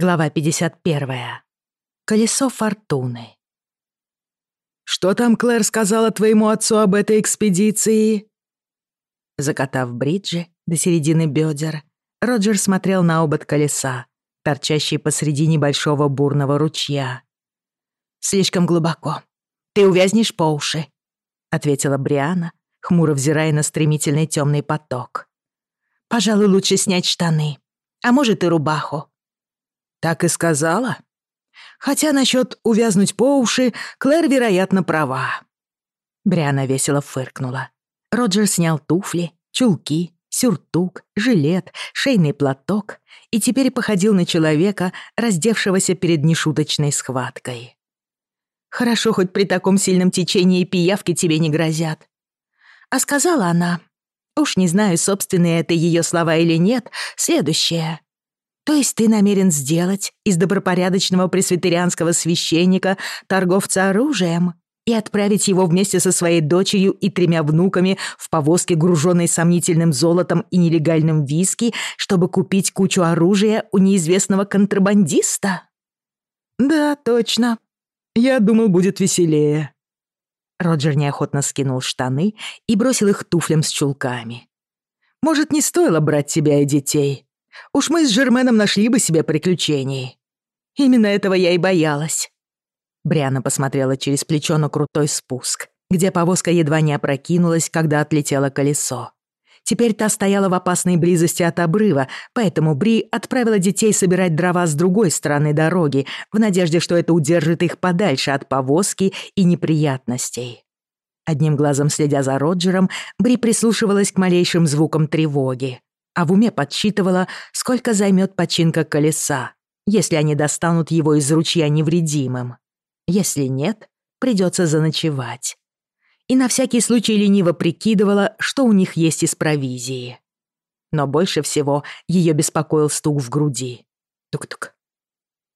Глава 51. Колесо фортуны. «Что там Клэр сказала твоему отцу об этой экспедиции?» Закатав бриджи до середины бедер, Роджер смотрел на обод колеса, торчащий посреди небольшого бурного ручья. «Слишком глубоко. Ты увязнешь по уши», — ответила Бриана, хмуро взирая на стремительный темный поток. «Пожалуй, лучше снять штаны, а может и рубаху. Так и сказала? Хотя насчет увязнуть по уши Клэр, вероятно, права. Бриана весело фыркнула. Роджер снял туфли, чулки, сюртук, жилет, шейный платок и теперь походил на человека, раздевшегося перед нешуточной схваткой. «Хорошо, хоть при таком сильном течении пиявки тебе не грозят». А сказала она, уж не знаю, собственные это ее слова или нет, следующее. То есть ты намерен сделать из добропорядочного пресвитерианского священника торговца оружием и отправить его вместе со своей дочерью и тремя внуками в повозке, груженной сомнительным золотом и нелегальным виски, чтобы купить кучу оружия у неизвестного контрабандиста? Да, точно. Я думал, будет веселее. Роджер неохотно скинул штаны и бросил их туфлям с чулками. Может, не стоило брать тебя и детей? Уж мы с Жерменом нашли бы себе приключений. Именно этого я и боялась. Бриана посмотрела через плечо на крутой спуск, где повозка едва не опрокинулась, когда отлетело колесо. Теперь та стояла в опасной близости от обрыва, поэтому Бри отправила детей собирать дрова с другой стороны дороги, в надежде, что это удержит их подальше от повозки и неприятностей. Одним глазом следя за Роджером, Бри прислушивалась к малейшим звукам тревоги а в уме подсчитывала, сколько займет починка колеса, если они достанут его из ручья невредимым. Если нет, придется заночевать. И на всякий случай лениво прикидывала, что у них есть из провизии. Но больше всего ее беспокоил стук в груди. Тук-тук.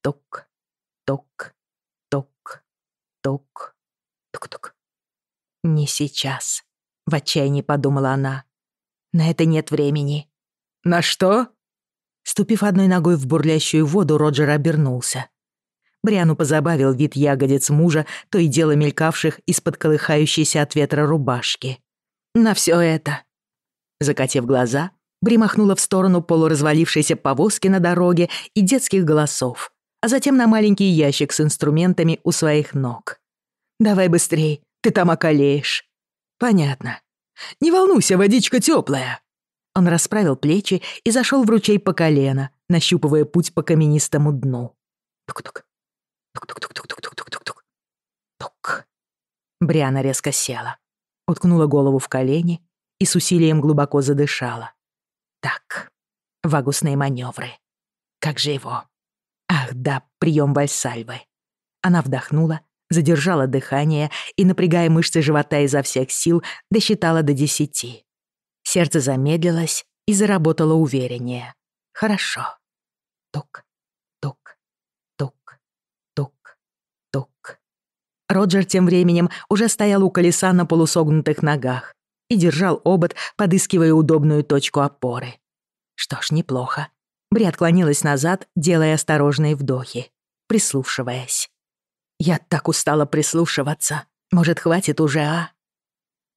Тук. Тук. Тук. Тук. Тук-тук. «Не сейчас», — в отчаянии подумала она. «На это нет времени. На что, Ступив одной ногой в бурлящую воду, Роджер обернулся. Бриан позабавил вид ягодец мужа, то и дело мелькавших из-под колыхающейся от ветра рубашки. «На все это!» Закатив глаза, Бри махнула в сторону полуразвалившейся повозки на дороге и детских голосов, а затем на маленький ящик с инструментами у своих ног. «Давай быстрей, ты там околеешь». «Понятно». «Не волнуйся, водичка теплая. Он расправил плечи и зашел в ручей по колено, нащупывая путь по каменистому дну. Тук-тук. Тук-тук-тук-тук-тук-тук-тук-тук. Тук. Бриана резко села, уткнула голову в колени и с усилием глубоко задышала. Так, вагусные маневры. Как же его? Ах да, прием вальсальвы. Она вдохнула, задержала дыхание и, напрягая мышцы живота изо всех сил, досчитала до десяти. Сердце замедлилось и заработало увереннее. Хорошо. Тук, тук, тук, тук, тук. Роджер тем временем уже стоял у колеса на полусогнутых ногах и держал обод, подыскивая удобную точку опоры. Что ж, неплохо. Бри отклонилась назад, делая осторожные вдохи, прислушиваясь. «Я так устала прислушиваться. Может, хватит уже, а?»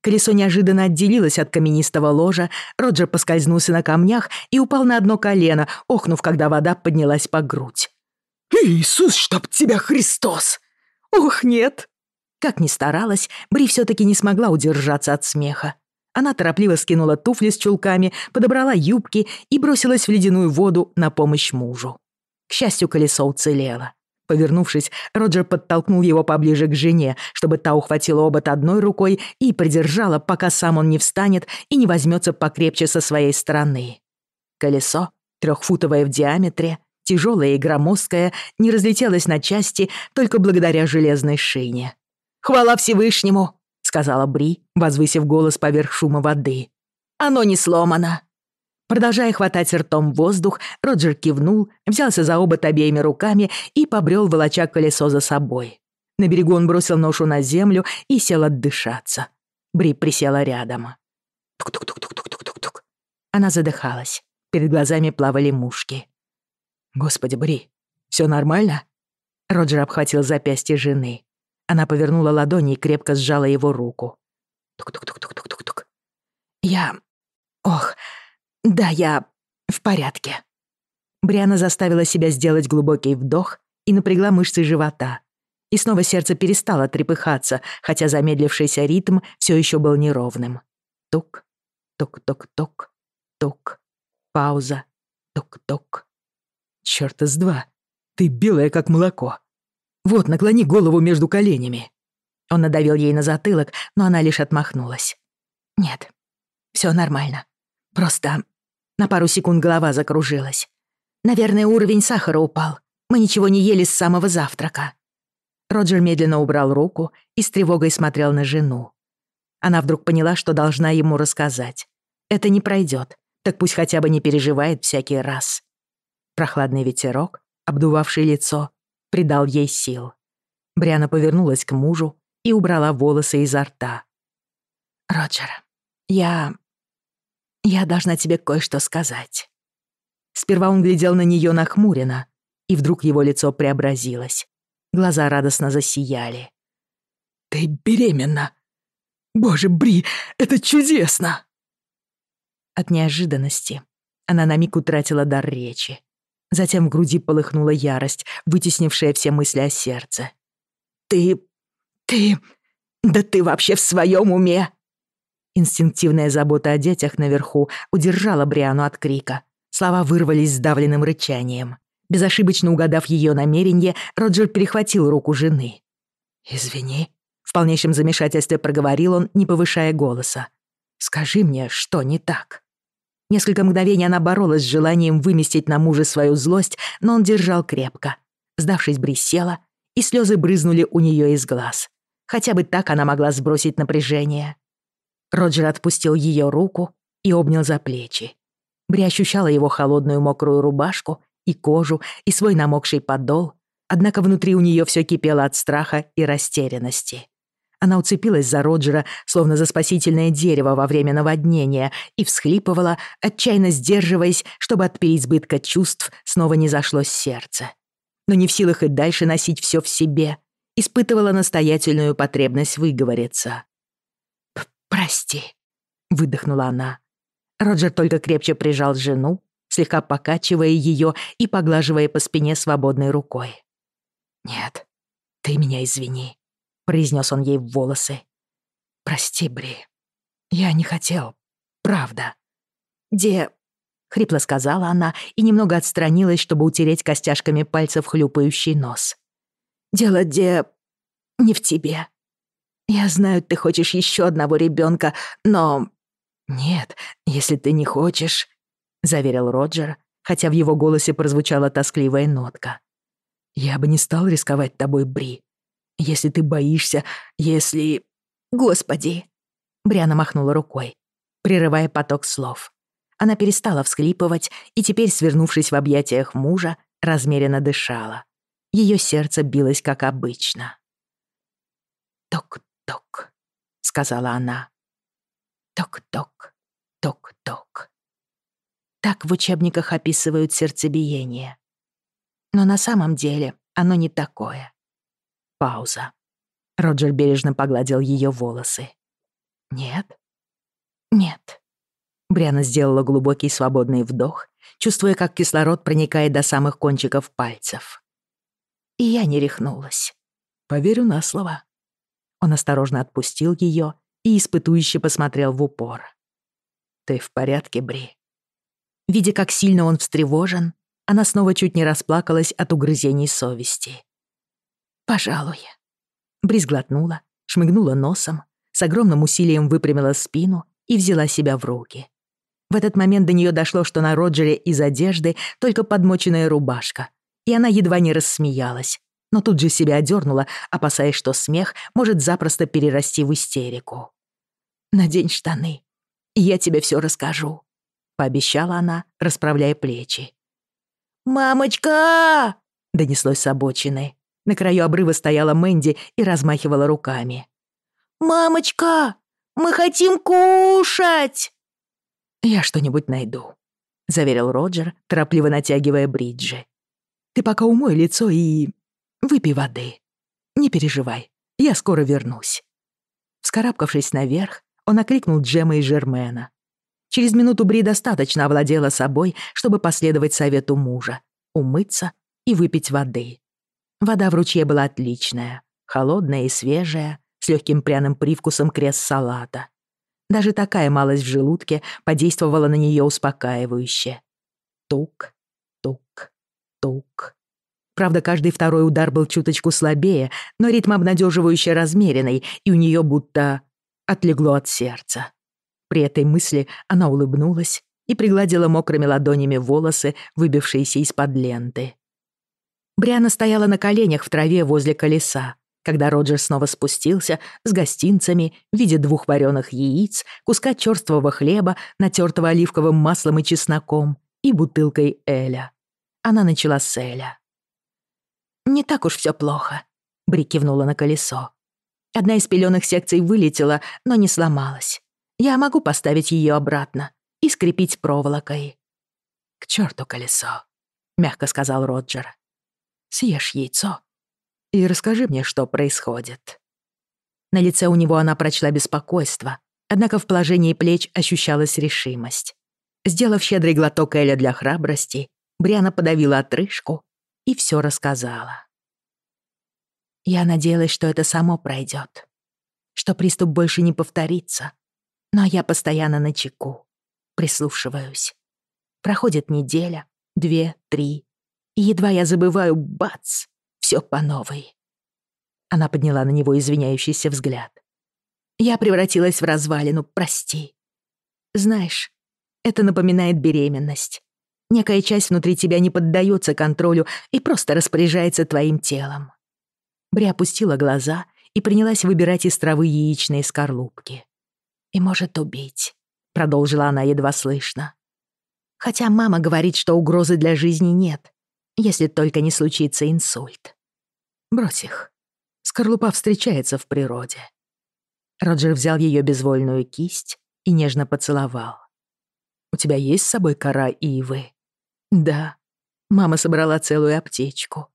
Колесо неожиданно отделилось от каменистого ложа, Роджер поскользнулся на камнях и упал на одно колено, охнув, когда вода поднялась по грудь. «Иисус, чтоб тебя, Христос!» «Ох, нет!» Как ни старалась, Бри все-таки не смогла удержаться от смеха. Она торопливо скинула туфли с чулками, подобрала юбки и бросилась в ледяную воду на помощь мужу. К счастью, колесо уцелело. Повернувшись, Роджер подтолкнул его поближе к жене, чтобы та ухватила обод одной рукой и придержала, пока сам он не встанет и не возьмется покрепче со своей стороны. Колесо, трехфутовое в диаметре, тяжелое и громоздкое, не разлетелось на части только благодаря железной шине. «Хвала Всевышнему!» — сказала Бри, возвысив голос поверх шума воды. «Оно не сломано!» Продолжая хватать ртом воздух, Роджер кивнул, взялся за обод обеими руками и побрел, волоча колесо за собой. На берегу он бросил ношу на землю и сел отдышаться. Бри присела рядом. Тук-тук-тук-тук-тук-тук-тук. Она задыхалась. Перед глазами плавали мушки. «Господи, Бри, все нормально?» Роджер обхватил запястье жены. Она повернула ладони и крепко сжала его руку. Тук-тук-тук-тук-тук-тук. «Я... Ох...» да, я в порядке». Бриана заставила себя сделать глубокий вдох и напрягла мышцы живота. И снова сердце перестало трепыхаться, хотя замедлившийся ритм все еще был неровным. Тук, тук-тук-тук, тук. Пауза. Тук-тук. Чёрт из два. Ты белая, как молоко. Вот, наклони голову между коленями. Он надавил ей на затылок, но она лишь отмахнулась. Нет, все нормально. Просто на пару секунд голова закружилась. Наверное, уровень сахара упал. Мы ничего не ели с самого завтрака. Роджер медленно убрал руку и с тревогой смотрел на жену. Она вдруг поняла, что должна ему рассказать. Это не пройдет, так пусть хотя бы не переживает всякий раз. Прохладный ветерок, обдувавший лицо, придал ей сил. Бриана повернулась к мужу и убрала волосы изо рта. «Роджер, я... я должна тебе кое-что сказать». Сперва он глядел на нее нахмуренно, и вдруг его лицо преобразилось. Глаза радостно засияли. «Ты беременна! Боже, Бри, это чудесно!» От неожиданности она на миг утратила дар речи. Затем в груди полыхнула ярость, вытеснившая все мысли о сердце. «Ты... ты... да ты вообще в своем уме?» Инстинктивная забота о детях наверху удержала Бриану от крика. Слова вырвались с давленным рычанием. Безошибочно угадав ее намерение, Роджер перехватил руку жены. «Извини», — в полнейшем замешательстве проговорил он, не повышая голоса. «Скажи мне, что не так?» Несколько мгновений она боролась с желанием выместить на мужа свою злость, но он держал крепко. Сдавшись, Бри села, и слезы брызнули у нее из глаз. Хотя бы так она могла сбросить напряжение. Роджер отпустил ее руку и обнял за плечи. Бри ощущала его холодную мокрую рубашку и кожу, и свой намокший подол, однако внутри у нее все кипело от страха и растерянности. Она уцепилась за Роджера, словно за спасительное дерево во время наводнения, и всхлипывала, отчаянно сдерживаясь, чтобы от переизбытка чувств снова не зашлось сердце. Но не в силах и дальше носить все в себе, испытывала настоятельную потребность выговориться. «Прости», — выдохнула она. Роджер только крепче прижал жену, слегка покачивая ее и поглаживая по спине свободной рукой. «Нет, ты меня извини», произнес он ей в волосы. «Прости, Бри. Я не хотел. Правда». «Де...» — хрипло сказала она и немного отстранилась, чтобы утереть костяшками пальцев хлюпающий нос. «Дело, Де... не в тебе. Я знаю, ты хочешь еще одного ребенка, но...» «Нет, если ты не хочешь», — заверил Роджер, хотя в его голосе прозвучала тоскливая нотка. «Я бы не стал рисковать тобой, Бри. Если ты боишься, если...» «Господи!» — Бриана махнула рукой, прерывая поток слов. Она перестала всхлипывать и теперь, свернувшись в объятиях мужа, размеренно дышала. Ее сердце билось, как обычно. «Ток, «Ток-ток», — сказала она. «Ток-ток, ток-ток». Так в учебниках описывают сердцебиение. Но на самом деле оно не такое. Пауза. Роджер бережно погладил ее волосы. «Нет? Нет». Бриана сделала глубокий свободный вдох, чувствуя, как кислород проникает до самых кончиков пальцев. И я не рехнулась. Поверю на слово. Он осторожно отпустил ее и испытующе посмотрел в упор. «Ты в порядке, Бри?» Видя, как сильно он встревожен, она снова чуть не расплакалась от угрызений совести. «Пожалуй». Брис глотнула, шмыгнула носом, с огромным усилием выпрямила спину и взяла себя в руки. В этот момент до нее дошло, что на Роджере из одежды только подмоченная рубашка, и она едва не рассмеялась, но тут же себя одернула, опасаясь, что смех может запросто перерасти в истерику. «Надень штаны, и я тебе все расскажу», — пообещала она, расправляя плечи. «Мамочка!» — донеслось с обочины. На краю обрыва стояла Мэнди и размахивала руками. «Мамочка, мы хотим кушать!» «Я что-нибудь найду», — заверил Роджер, торопливо натягивая бриджи. «Ты пока умой лицо и выпей воды. Не переживай, я скоро вернусь». Вскарабкавшись наверх, он окликнул Джема и Жермена. Через минуту Бри достаточно овладела собой, чтобы последовать совету мужа, умыться и выпить воды. Вода в ручье была отличная, холодная и свежая, с легким пряным привкусом крест-салата. Даже такая малость в желудке подействовала на нее успокаивающе. Тук, тук, тук. Правда, каждый второй удар был чуточку слабее, но ритм обнадеживающе размеренный, и у нее будто отлегло от сердца. При этой мысли она улыбнулась и пригладила мокрыми ладонями волосы, выбившиеся из-под ленты. Бриана стояла на коленях в траве возле колеса, когда Роджер снова спустился с гостинцами в виде двух вареных яиц, куска черствого хлеба, натертого оливковым маслом и чесноком, и бутылкой Эля. Она начала с Эля. «Не так уж всё плохо», — Бри кивнула на колесо. Одна из пелёнок секций вылетела, но не сломалась. Я могу поставить её обратно и скрепить проволокой. «К чёрту колесо», — мягко сказал Роджер. «Съешь яйцо и расскажи мне, что происходит». На лице у него она прочла беспокойство, однако в положении плеч ощущалась решимость. Сделав щедрый глоток Эля для храбрости, Бриана подавила отрыжку и все рассказала. Я надеялась, что это само пройдет, что приступ больше не повторится, но я постоянно на чеку, прислушиваюсь. Проходит неделя, две, три, и едва я забываю, бац, все по новой. Она подняла на него извиняющийся взгляд. Я превратилась в развалину, прости. Знаешь, это напоминает беременность. Некая часть внутри тебя не поддается контролю и просто распоряжается твоим телом. Бри опустила глаза и принялась выбирать из травы яичные скорлупки. «И может убить», — продолжила она едва слышно. «Хотя мама говорит, что угрозы для жизни нет, если только не случится инсульт. Брось их. Скорлупа встречается в природе». Роджер взял ее безвольную кисть и нежно поцеловал. «У тебя есть с собой кора ивы?» «Да». Мама собрала целую аптечку.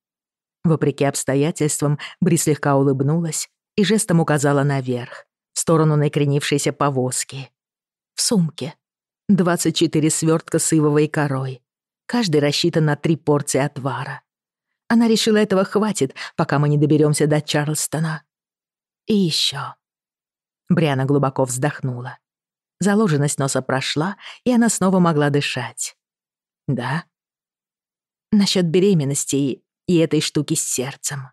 Вопреки обстоятельствам, Бри слегка улыбнулась и жестом указала наверх, в сторону накренившейся повозки. В сумке 24 свертка с ивовой корой. Каждый рассчитан на три порции отвара. Она решила, этого хватит, пока мы не доберемся до Чарльстона. И еще. Бриана глубоко вздохнула. Заложенность носа прошла, и она снова могла дышать. Да? насчет беременности и этой штуки с сердцем.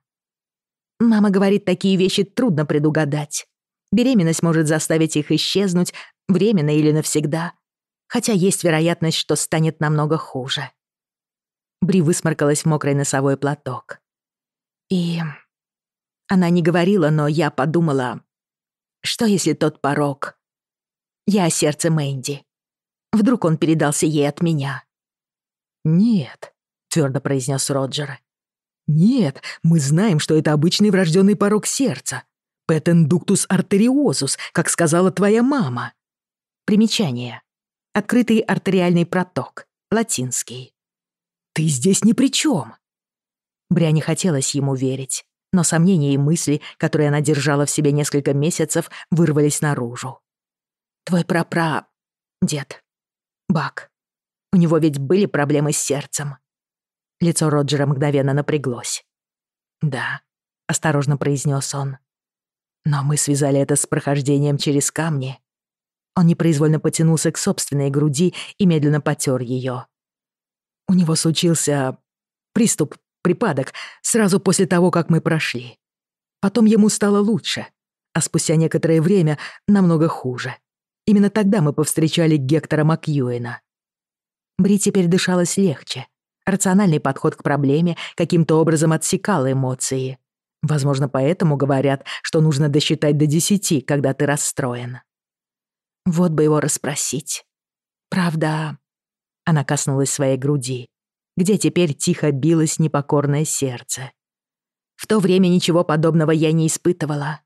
Мама говорит, такие вещи трудно предугадать. Беременность может заставить их исчезнуть временно или навсегда, хотя есть вероятность, что станет намного хуже. Бри высморкалась в мокрый носовой платок. И она не говорила, но я подумала, что если тот порог? Я о сердце Мэнди. Вдруг он передался ей от меня. «Нет», تвердо произнес Роджер. «Нет, мы знаем, что это обычный врожденный порог сердца. Петтендуктус артериозус, как сказала твоя мама». Примечание. Открытый артериальный проток. Латинский. «Ты здесь ни при чем. Бря не хотелось ему верить, но сомнения и мысли, которые она держала в себе несколько месяцев, вырвались наружу. «Твой прапра... дед. Бак. У него ведь были проблемы с сердцем. Лицо Роджера мгновенно напряглось. «Да», — осторожно произнес он. «Но мы связали это с прохождением через камни». Он непроизвольно потянулся к собственной груди и медленно потёр её. У него случился приступ, припадок, сразу после того, как мы прошли. Потом ему стало лучше, а спустя некоторое время намного хуже. Именно тогда мы повстречали Гектора Макьюэна. Бри теперь дышалось легче — рациональный подход к проблеме каким-то образом отсекал эмоции. Возможно, поэтому говорят, что нужно досчитать до десяти, когда ты расстроен. Вот бы его расспросить. Правда, она коснулась своей груди, где теперь тихо билось непокорное сердце. В то время ничего подобного я не испытывала.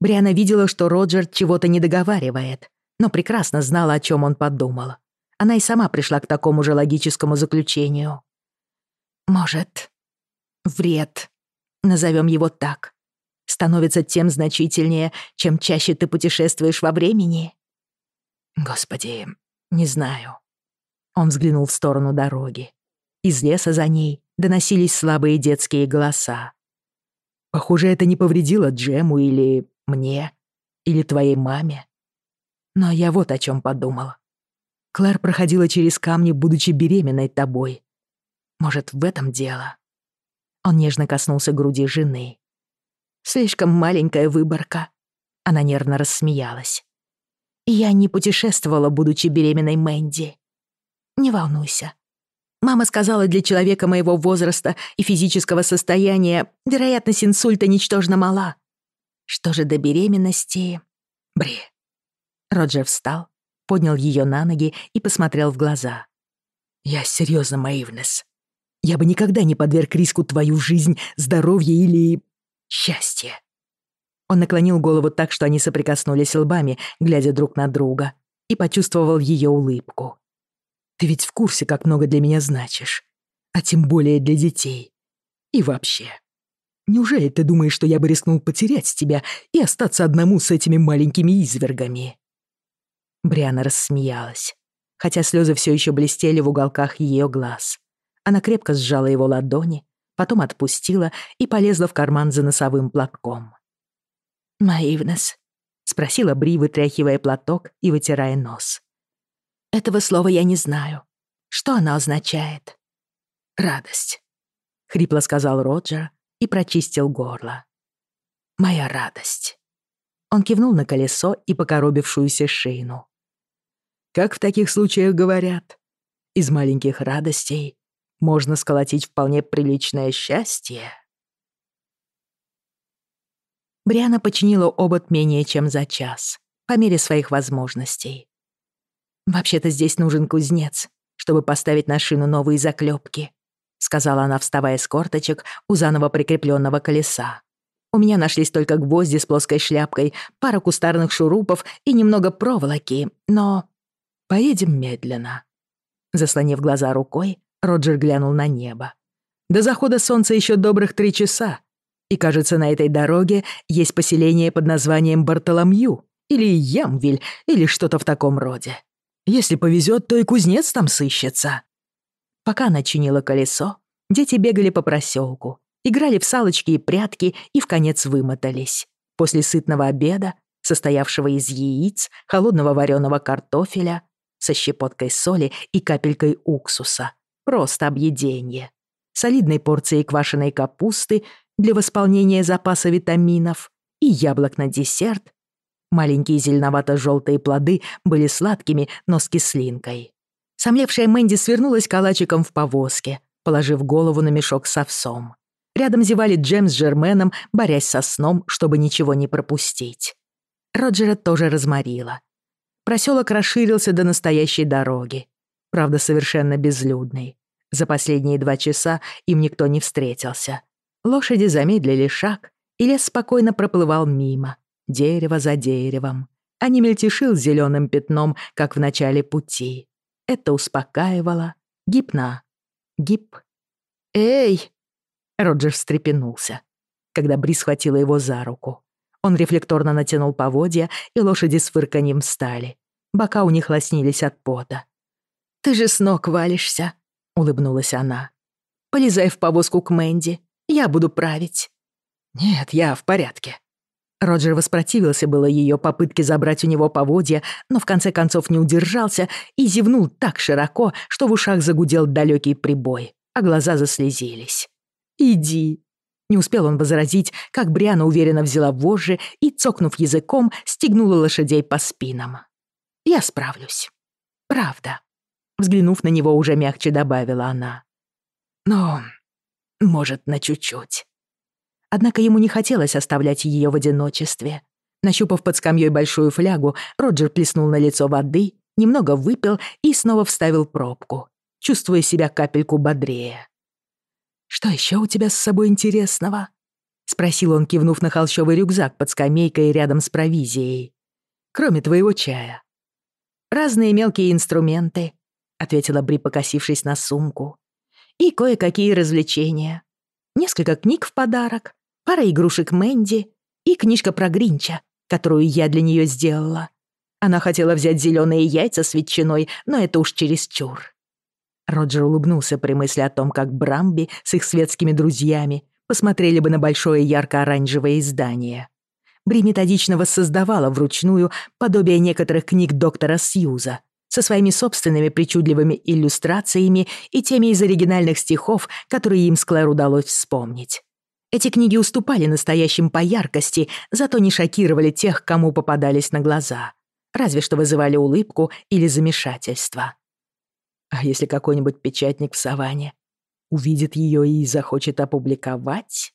Бриана видела, что Роджер чего-то не договаривает, но прекрасно знала, о чем он подумал. Она и сама пришла к такому же логическому заключению. Может, вред, назовем его так, становится тем значительнее, чем чаще ты путешествуешь во времени? Господи, не знаю. Он взглянул в сторону дороги. Из леса за ней доносились слабые детские голоса. Похоже, это не повредило Джему или мне, или твоей маме. Но я вот о чем подумала. Клэр проходила через камни, будучи беременной тобой. Может, в этом дело?» Он нежно коснулся груди жены. «Слишком маленькая выборка». Она нервно рассмеялась. «Я не путешествовала, будучи беременной Мэнди. Не волнуйся. Мама сказала, для человека моего возраста и физического состояния вероятность инсульта ничтожно мала. Что же до беременности? Бри». Роджер встал, поднял ее на ноги и посмотрел в глаза. «Я серьезно, Мэйвнес. Я бы никогда не подверг риску твою жизнь, здоровье или... счастье». Он наклонил голову так, что они соприкоснулись лбами, глядя друг на друга, и почувствовал ее улыбку. «Ты ведь в курсе, как много для меня значишь, а тем более для детей. И вообще. Неужели ты думаешь, что я бы рискнул потерять тебя и остаться одному с этими маленькими извергами?» Бриана рассмеялась, Хотя слезы все еще блестели в уголках ее глаз. Она крепко сжала его ладони, потом отпустила и полезла в карман за носовым платком. «Наивнес», — спросила Бри, вытряхивая платок и вытирая нос. «Этого слова я не знаю. Что оно означает?» «Радость», — хрипло сказал Роджер и прочистил горло. «Моя радость». Он кивнул на колесо и покоробившуюся шину. Как в таких случаях говорят? Из маленьких радостей можно сколотить вполне приличное счастье. Бриана починила обод менее чем за час, по мере своих возможностей. «Вообще-то здесь нужен кузнец, чтобы поставить на шину новые заклепки», сказала она, вставая с корточек у заново прикрепленного колеса. У меня нашлись только гвозди с плоской шляпкой, пара кустарных шурупов и немного проволоки, но поедем медленно». Заслонив глаза рукой, Роджер глянул на небо. «До захода солнца еще добрых три часа, и, кажется, на этой дороге есть поселение под названием Бартоломью или Ямвиль или что-то в таком роде. Если повезет, то и кузнец там сыщется». Пока начинило колесо, дети бегали по проселку, играли в салочки и прятки и в конец вымотались. После сытного обеда, состоявшего из яиц, холодного вареного картофеля, со щепоткой соли и капелькой уксуса. Просто объеденье. Солидной порцией квашеной капусты для восполнения запаса витаминов и яблок на десерт. Маленькие зеленовато-желтые плоды были сладкими, но с кислинкой. Сомлевшая Мэнди свернулась калачиком в повозке, положив голову на мешок с овсом. Рядом зевали Джем с Жерменом, борясь со сном, чтобы ничего не пропустить. Роджера тоже разморила. Проселок расширился до настоящей дороги. Правда, совершенно безлюдный. За последние два часа им никто не встретился. Лошади замедлили шаг, и лес спокойно проплывал мимо, дерево за деревом. Они а мельтешил зеленым пятном, как в начале пути. Это успокаивало. Гипна. Гип. «Эй!» Роджер встрепенулся, когда Бри схватила его за руку. Он рефлекторно натянул поводья, и лошади с фырканьем встали. Бока у них лоснились от пота. «Ты же с ног валишься», — улыбнулась она. «Полезай в повозку к Мэнди. Я буду править». «Нет, я в порядке». Роджер воспротивился было ее попытке забрать у него поводья, но в конце концов не удержался и зевнул так широко, что в ушах загудел далекий прибой, а глаза заслезились. «Иди, не успел он возразить, как Бриана уверенно взяла вожжи и, цокнув языком, стегнула лошадей по спинам. «Я справлюсь. Правда». Взглянув на него, уже мягче добавила она. «Но, может, на чуть-чуть». Однако ему не хотелось оставлять ее в одиночестве. Нащупав под скамьей большую флягу, Роджер плеснул на лицо воды, немного выпил и снова вставил пробку, чувствуя себя капельку бодрее. «Что еще у тебя с собой интересного?» — спросил он, кивнув на холщовый рюкзак под скамейкой рядом с провизией. «Кроме твоего чая». «Разные мелкие инструменты», — ответила Бри, покосившись на сумку. «И кое-какие развлечения. Несколько книг в подарок, пара игрушек Мэнди и книжка про Гринча, которую я для нее сделала. Она хотела взять зеленые яйца с ветчиной, но это уж чересчур». Роджер улыбнулся при мысли о том, как Брамби с их светскими друзьями посмотрели бы на большое ярко-оранжевое издание. Бри методично воссоздавала вручную подобие некоторых книг доктора Сьюза со своими собственными причудливыми иллюстрациями и теми из оригинальных стихов, которые им с Клэр удалось вспомнить. Эти книги уступали настоящим по яркости, зато не шокировали тех, кому попадались на глаза. Разве что вызывали улыбку или замешательство. А если какой-нибудь печатник в саванне увидит ее и захочет опубликовать?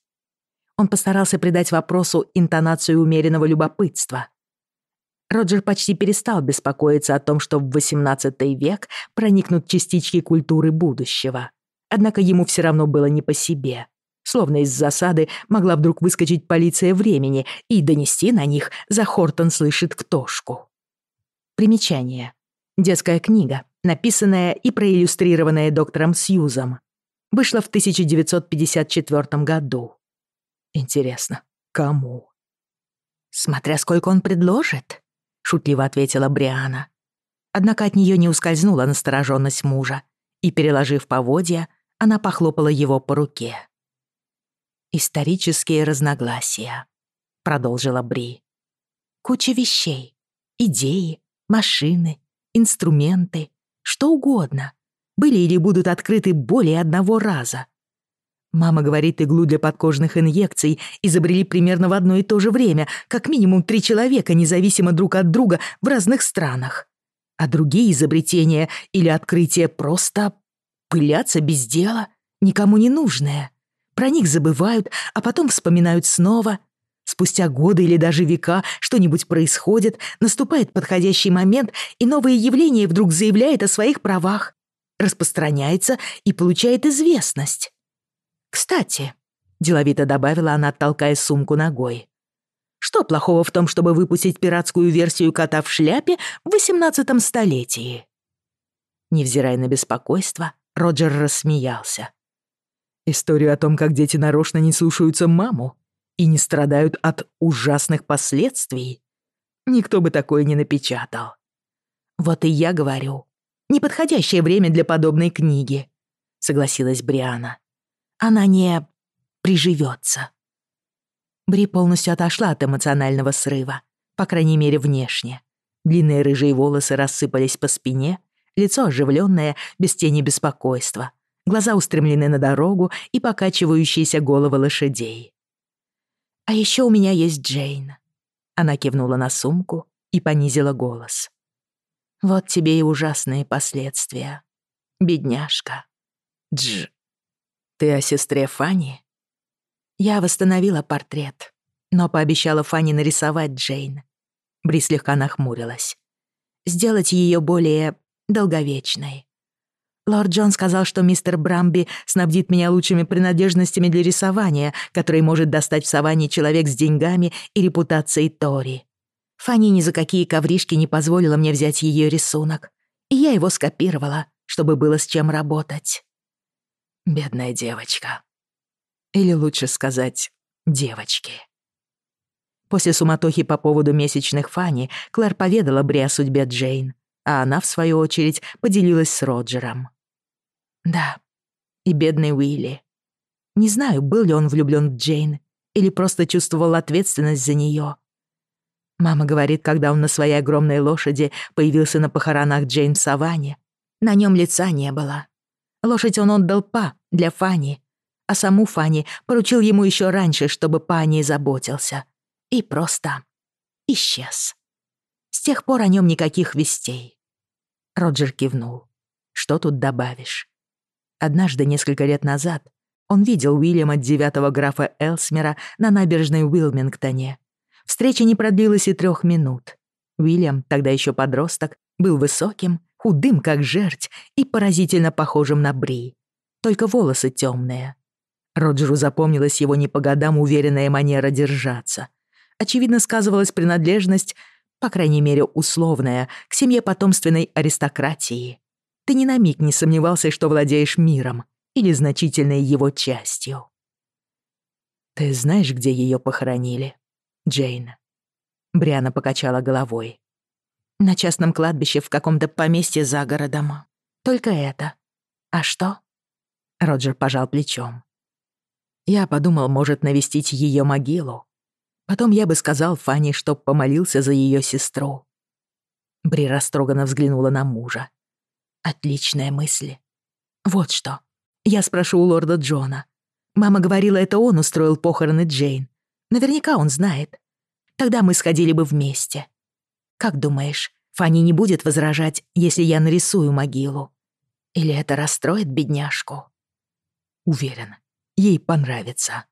Он постарался придать вопросу интонацию умеренного любопытства. Роджер почти перестал беспокоиться о том, что в XVIII век проникнут частички культуры будущего. Однако ему все равно было не по себе. Словно из засады могла вдруг выскочить полиция времени и донести на них «За Хортон слышит ктошку». Примечание. Детская книга написанное и проиллюстрированное доктором Сьюзом. Вышло в 1954 году. Интересно, кому? «Смотря сколько он предложит», — шутливо ответила Бриана. Однако от нее не ускользнула настороженность мужа, и, переложив поводья, она похлопала его по руке. «Исторические разногласия», — продолжила Бри. «Куча вещей, идеи, машины, инструменты, что угодно. Были или будут открыты более одного раза. Мама говорит, иглу для подкожных инъекций изобрели примерно в одно и то же время, как минимум три человека, независимо друг от друга, в разных странах. А другие изобретения или открытия просто пылятся без дела, никому не нужные. Про них забывают, а потом вспоминают снова — Спустя годы или даже века что-нибудь происходит, наступает подходящий момент, и новое явление вдруг заявляет о своих правах, распространяется и получает известность. «Кстати», — деловито добавила она, оттолкая сумку ногой, «что плохого в том, чтобы выпустить пиратскую версию «Кота в шляпе» в XVIII столетии?» Невзирая на беспокойство, Роджер рассмеялся. «Историю о том, как дети нарочно не слушаются маму, и не страдают от ужасных последствий, никто бы такое не напечатал. Вот и я говорю, неподходящее время для подобной книги, согласилась Бриана. Она не приживется. Бри полностью отошла от эмоционального срыва, по крайней мере, внешне. Длинные рыжие волосы рассыпались по спине, лицо оживленное, без тени беспокойства, глаза устремлены на дорогу и покачивающиеся головы лошадей. «А еще у меня есть Джейн». Она кивнула на сумку и понизила голос. «Вот тебе и ужасные последствия. Бедняжка. Дж. «Ты о сестре Фанни?» Я восстановила портрет, но пообещала Фанни нарисовать Джейн. Бри слегка нахмурилась. Сделать ее более долговечной. Лорд Джон сказал, что мистер Брамби снабдит меня лучшими принадлежностями для рисования, которые может достать в саванне человек с деньгами и репутацией Тори. Фанни ни за какие ковришки не позволила мне взять ее рисунок, и я его скопировала, чтобы было с чем работать. Бедная девочка. Или лучше сказать, девочки. После суматохи по поводу месячных Фанни Клэр поведала Бри о судьбе Джейн, а она, в свою очередь, поделилась с Роджером. Да, и бедный Уилли. Не знаю, был ли он влюблён в Джейн или просто чувствовал ответственность за неё. Мама говорит, когда он на своей огромной лошади появился на похоронах Джейн в саванне, на нём лица не было. Лошадь он отдал Па для Фани, а саму Фани поручил ему еще раньше, чтобы Па о ней заботился. И просто исчез. С тех пор о нем Однажды, несколько лет назад, он видел Уильяма девятого графа Элсмера на набережной Уилмингтоне. Встреча не продлилась и трех минут. Уильям, тогда еще подросток, был высоким, худым, как жерть, и поразительно похожим на Бри. Только волосы темные. Роджеру запомнилась его не по годам уверенная манера держаться. Очевидно, сказывалась принадлежность, по крайней мере условная, к семье потомственной аристократии. Ты ни на миг не сомневался, что владеешь миром или значительной его частью. «Ты знаешь, где ее похоронили?» «Джейн». Бриана покачала головой. «На частном кладбище в каком-то поместье за городом. Только это. А что?» Роджер пожал плечом. «Я подумал, может, навестить ее могилу. Потом я бы сказал Фанни, чтоб помолился за ее сестру». Бри растроганно взглянула на мужа отличное мысль. Вот что. Я спрошу у лорда Джона. Мама говорила, это он устроил похороны Джейн. Наверняка он знает. Тогда мы сходили бы вместе. Как думаешь, Фанни не будет возражать, если я нарисую могилу? Или это расстроит бедняжку? Уверен, ей понравится.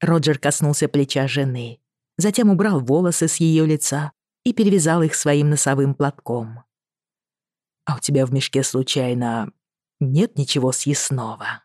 Роджер коснулся плеча жены, затем убрал волосы с ее лица и перевязал их своим носовым платком.«А у тебя в мешке случайно нет ничего съестного?»